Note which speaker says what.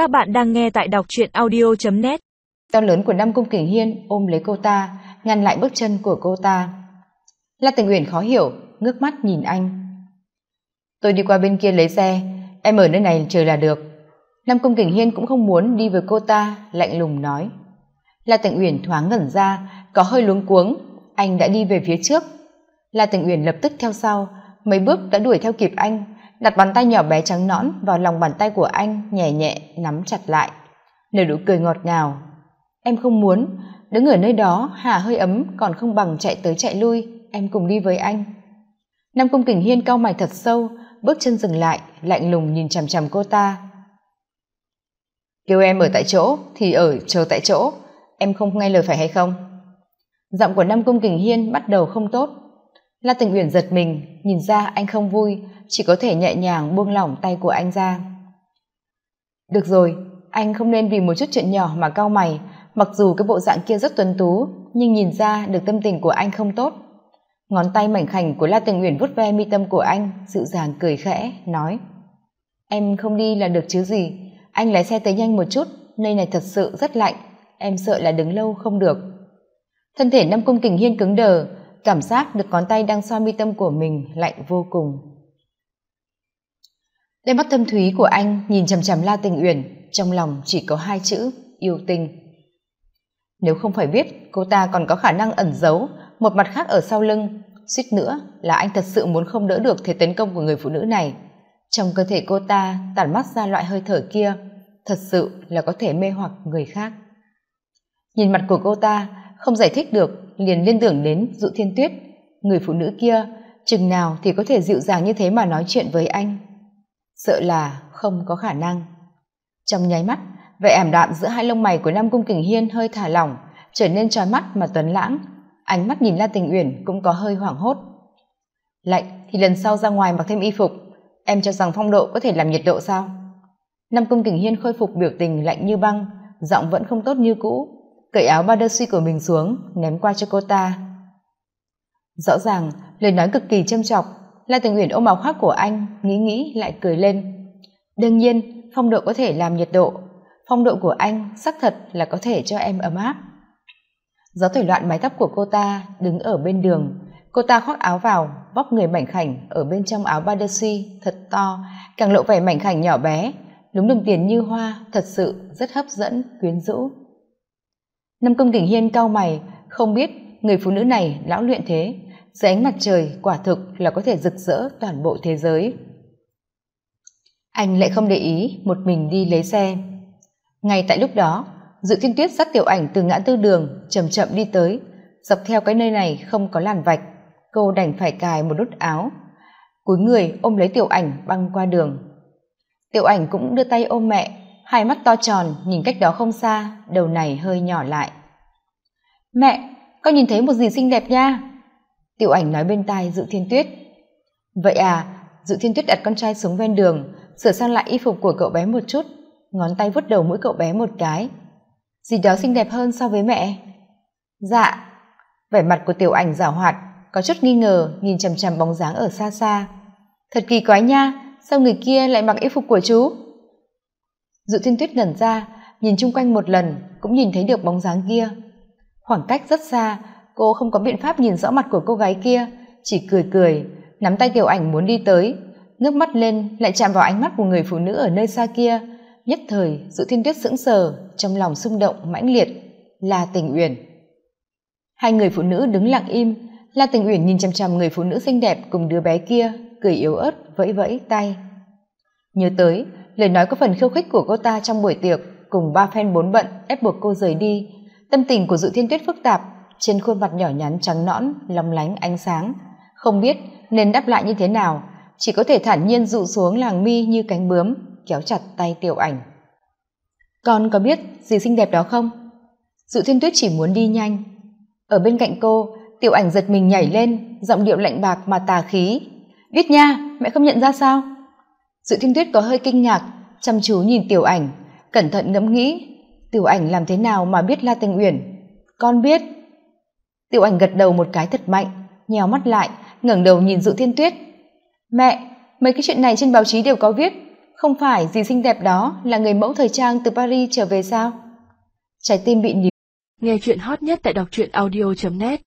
Speaker 1: Các bạn đang nghe tại đọc truyện audio.net
Speaker 2: To lớn của Nam Cung Kình Hiên ôm lấy cô ta, ngăn lại bước chân của cô ta. La Tình Uyển khó hiểu, ngước mắt nhìn anh. Tôi đi qua bên kia lấy xe, em ở nơi này chờ là được. Nam Cung Kình Hiên cũng không muốn đi với cô ta, lạnh lùng nói. La Tình Uyển thoáng ngẩn ra, có hơi luống cuống, anh đã đi về phía trước. La Tình Uyển lập tức theo sau, mấy bước đã đuổi theo kịp anh, đặt bàn tay nhỏ bé trắng nõn vào lòng bàn tay của anh, nhẹ nhẹ, nắm chặt lại. Nở nụ cười ngọt ngào. Em không muốn. Đứng ở nơi đó, hà hơi ấm, còn không bằng chạy tới chạy lui. Em cùng đi với anh. Nam cung kình hiên cau mày thật sâu, bước chân dừng lại, lạnh lùng nhìn chằm chằm cô ta. Kêu em ở tại chỗ, thì ở, chờ tại chỗ. Em không nghe lời phải hay không? Giọng của nam cung kình hiên bắt đầu không tốt. La tình uyển giật mình, nhìn ra anh không vui chỉ có thể nhẹ nhàng buông lỏng tay của anh ra. Được rồi, anh không nên vì một chút chuyện nhỏ mà cau mày. Mặc dù cái bộ dạng kia rất tuấn tú, nhưng nhìn ra được tâm tình của anh không tốt. Ngón tay mảnh khảnh của la tình uyển vuốt ve mi tâm của anh, dịu dàng cười khẽ, nói, em không đi là được chứ gì. Anh lái xe tới nhanh một chút, nơi này thật sự rất lạnh. Em sợ là đứng lâu không được. Thân thể năm cung kình hiên cứng đờ, cảm giác được ngón tay đang xoa mi tâm của mình lạnh vô cùng đôi mắt thâm thúy của anh nhìn chằm chằm la tình uyển, trong lòng chỉ có hai chữ, yêu tình nếu không phải biết cô ta còn có khả năng ẩn giấu một mặt khác ở sau lưng, suýt nữa là anh thật sự muốn không đỡ được thế tấn công của người phụ nữ này. Trong cơ thể cô ta tản mắt ra loại hơi thở kia, thật sự là có thể mê hoặc người khác. Nhìn mặt của cô ta không giải thích được, liền liên tưởng đến dụ thiên tuyết, người phụ nữ kia, chừng nào thì có thể dịu dàng như thế mà nói chuyện với anh sợ là không có khả năng. Trong nháy mắt, vẻ ảm đạm giữa hai lông mày của nam cung kình hiên hơi thả lỏng, trở nên trói mắt mà tuấn lãng. Ánh mắt nhìn la tình uyển cũng có hơi hoảng hốt. Lạnh thì lần sau ra ngoài mặc thêm y phục. Em cho rằng phong độ có thể làm nhiệt độ sao? Nam cung kình hiên khôi phục biểu tình lạnh như băng, giọng vẫn không tốt như cũ. Cởi áo ba đơ suy của mình xuống, ném qua cho cô ta. Rõ ràng, lời nói cực kỳ châm chọc la tình uyển ôm áo khoác của anh, nghĩ nghĩ, lại cười lên. Đương nhiên, phong độ có thể làm nhiệt độ. Phong độ của anh xác thật là có thể cho em ấm áp. Gió thổi loạn mái tóc của cô ta đứng ở bên đường. Cô ta khoác áo vào vóc người mảnh khảnh ở bên trong áo ba thật to, càng lộ vẻ mảnh khảnh nhỏ bé. Đúng đồng tiền như hoa, thật sự rất hấp dẫn, quyến rũ. Năm công kình hiên cau mày, không biết người phụ nữ này lão luyện thế dưới ánh mặt trời, quả thực là có thể rực rỡ toàn bộ thế giới. Anh lại không để ý một mình đi lấy xe. Ngay tại lúc đó, dự thiên tuyết dắt tiểu ảnh từ ngã tư đường chậm chậm đi tới, dọc theo cái nơi này không có làn vạch, cô đành phải cài một nút áo. Cúi người ôm lấy tiểu ảnh băng qua đường. Tiểu ảnh cũng đưa tay ôm mẹ, hai mắt to tròn, nhìn cách đó không xa, đầu này hơi nhỏ lại. Mẹ, con nhìn thấy một gì xinh đẹp nha tiểu ảnh nói bên tai dự thiên tuyết. Vậy à dự thiên tuyết đặt con trai xuống ven đường, sửa sang lại y phục của cậu bé một chút, ngón tay vuốt đầu mũi cậu bé một cái. Gì đó xinh đẹp hơn so với mẹ. Dạ vẻ mặt của tiểu ảnh giảo hoạt, có chút nghi ngờ, nhìn chằm chằm bóng dáng ở xa xa. Thật kỳ quái nha, sao người kia lại mặc y phục của chú? Dự thiên tuyết ngẩn ra, nhìn chung quanh một lần, cũng nhìn thấy được bóng dáng kia. Khoảng cách rất xa cô không có biện pháp nhìn rõ mặt của cô gái kia, chỉ cười cười, nắm tay tiểu ảnh muốn đi tới. Nước mắt lên, lại chạm vào ánh mắt của người phụ nữ ở nơi xa kia. Nhất thời dự thiên tuyết sững sờ, trong lòng xung động mãnh liệt. Là tình uyển. Hai người phụ nữ đứng lặng im. La tình uyển nhìn chằm chằm người phụ nữ xinh đẹp cùng đứa bé kia, cười yếu ớt, vẫy vẫy tay. Nhớ tới, lời nói có phần khiêu khích của cô ta trong buổi tiệc, cùng ba phen bốn bận ép buộc cô rời đi. Tâm tình của dự thiên tuyết phức tạp trên khuôn mặt nhỏ nhắn trắng nõn lóng lánh, ánh sáng. Không biết nên đáp lại như thế nào, chỉ có thể thản nhiên dụ xuống làng mi như cánh bướm, kéo chặt tay tiểu ảnh. Con có biết gì xinh đẹp đó không? Dụ thiên tuyết chỉ muốn đi nhanh. Ở bên cạnh cô, tiểu ảnh giật mình nhảy lên, giọng điệu lạnh bạc mà tà khí. Biết nha, mẹ không nhận ra sao? Dự thiên tuyết có hơi kinh ngạc, chăm chú nhìn tiểu ảnh, cẩn thận ngẫm nghĩ, tiểu ảnh làm thế nào mà biết la tình uyển? Con biết tiểu ảnh gật đầu một cái thật mạnh nhèo mắt lại, ngẩng đầu nhìn dự thiên tuyết. Mẹ, mấy cái chuyện này trên báo chí đều có viết, không phải gì xinh đẹp đó là người mẫu thời trang từ paris trở về sao? Trái tim bị níu.
Speaker 1: Nghe chuyện hot nhất tại đọc truyện audio net.